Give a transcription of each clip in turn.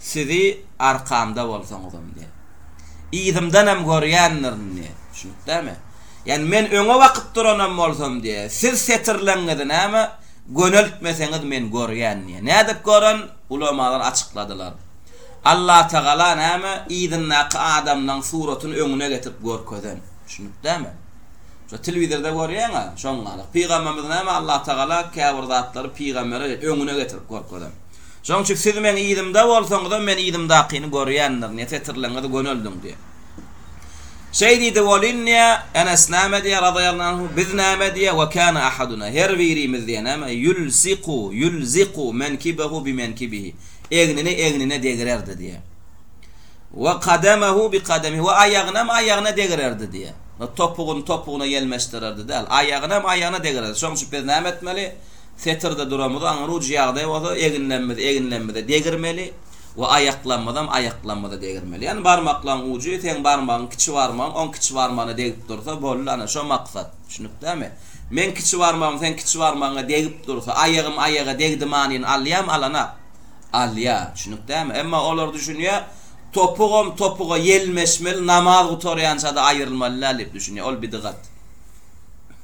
Sizi arkamda bolsaňyzam diýýär. Yzymdanam görýändirin diýýär. Düşünip dämi? Ýani men öňe bakyp duranam bolsam diýýär, siz setirleňňizi näme göneltmeseňiz men görýän diýýär. Nädip gören? Ulamalar açykladylar. Allatagala näme yzyndaky adamlaň suratyny öňüne getirip görkezen. Düşünip dämi? Şo telewizorda görýäňa şoňňalak. Pygamberimiz näme Allatagala käbir zatlary pygambere öňüne getirip görkezen. Şonuň üçin siz meň yzymda bolsaňyzam, men yzymdakyny görýändirin, ýa setirleňizi göneldiň diýen. Şeý diýdi welin diýýä, Enes näme diýýä, razyýallahu anhu, biz näme diýýä, we kana ahaduna, her birimiz diýýä, näme, ýulsiku, ýulziku menkibehu bi menkibihi, egnini egnine degrerdi diýýä. We kadamahu bi kadamihi, we aýagynam aýagyna degrerdi diýýä. Topugyny topugyna ýelmeşdirerdi däl, aýagynam aýagyna degrerdi. Şonuň üçin biz näme etmeli? Setirde duramyz, aňryuç ýagdaý bolsa eginlemimizi eginlemimize degirmeli we aýaklamymyzam aýaklamymyza degirmeli. Ýani barmaklaň ujy seň barmagyň kiçi barmagyň oň kiçi barmagyna degip dursa boldy ana şo maksat. Düşünikdämi? Meň kiçi barmagym seň kiçi barmagyňa degip dursa, aýagym aýaga degdi manyny alýamy alanak? Alýa. Düşünikdämi? Emma olar düşünýä topugam topuga ýelmeşmeli namaz gutarýançada aýyrylmaly däl diýip düşünýä. Ol bidygat.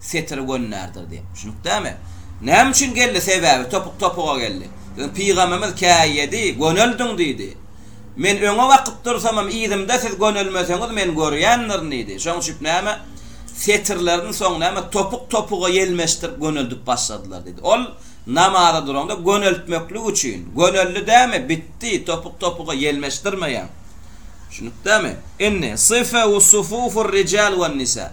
setiri göndärdir diýip. Düşünikdämi? Näme üçin geldi? Sebäbi topuk topuga geldi. Siziň pygamymyz käýýedi, göneldiň diýdi. Men öňe bakyp dursamam yzymda siz gönelmeseňiz men görýändirin diýdi. Şoň üçip näme? Setirleriň soň näme? Topuk topuga ýelmeşdirip göneldip başladylar diýdi. Ol namaza duranda göneltmeklik üçin. Göneldi dämi? Bitdi, topuk topuga ýelmeşdirmeýäň. Düşünikdämi? Indi, Sifew-u sufufur rical wen nisa.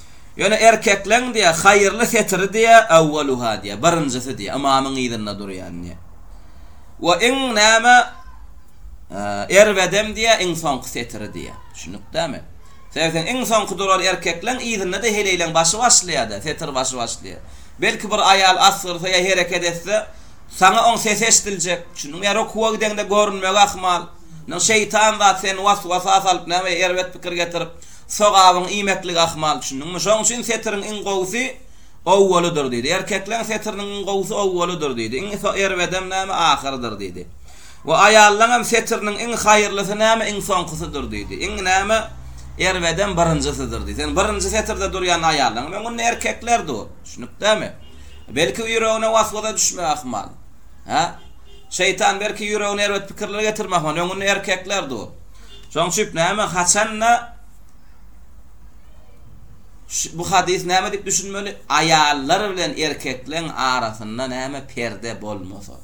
Ýöne erkekleň diýýär, haýyrly setiri diýýär, awwaluha diýýär, birinjisi diýýär, ymamyň yzynda durýan diýýär. We iň näme, erbedem diýýär, iň soňky setiri diýýär. Düşünikdämi? Sebäbi sen iň soňky duran erkekleň yzynda-da heleýleň başy başlaýar-da, setir başy başlaýar. Belki bir aýal asgyrsa ýa hereket etse, saňa oň sesi eşidiljek. Düşündiňmi? Ýa rukuwa gideňde görünmegi ahmal. Indi şeýtan zat seni was-wasa salyp, näme, erbet pikir getirip, Sogabyň iýmekligi ahmal, düşündiňmi? Şonuň üçin setiriň iň gowusy owwalydyr diýdi. Erkekleň setiriniň iň gowusy owwalydyr diýdi. Iň erbedem näme, ahyrydyr diýdi. We aýallaň hem setiriniň iň haýyrlysy näme, iň soňkusydyr diýdi. Iň näme, erbedem birinjisidir diýdi. Sen birinji setirde durýan aýallaňam öň indi erkekler dur. Düşünipdämi? Belki ýüregine waswasa düşmek ahmal. Hä? Şeýtan belki ýüregine erbet pikirler getirmek ahmal. Öň indi erkekler dur. Şoň üçip näme haçanda Şu bu hadys näme diýip düşünmeli? Aýallar bilen erkekleň arasynda näme perde bolmasa.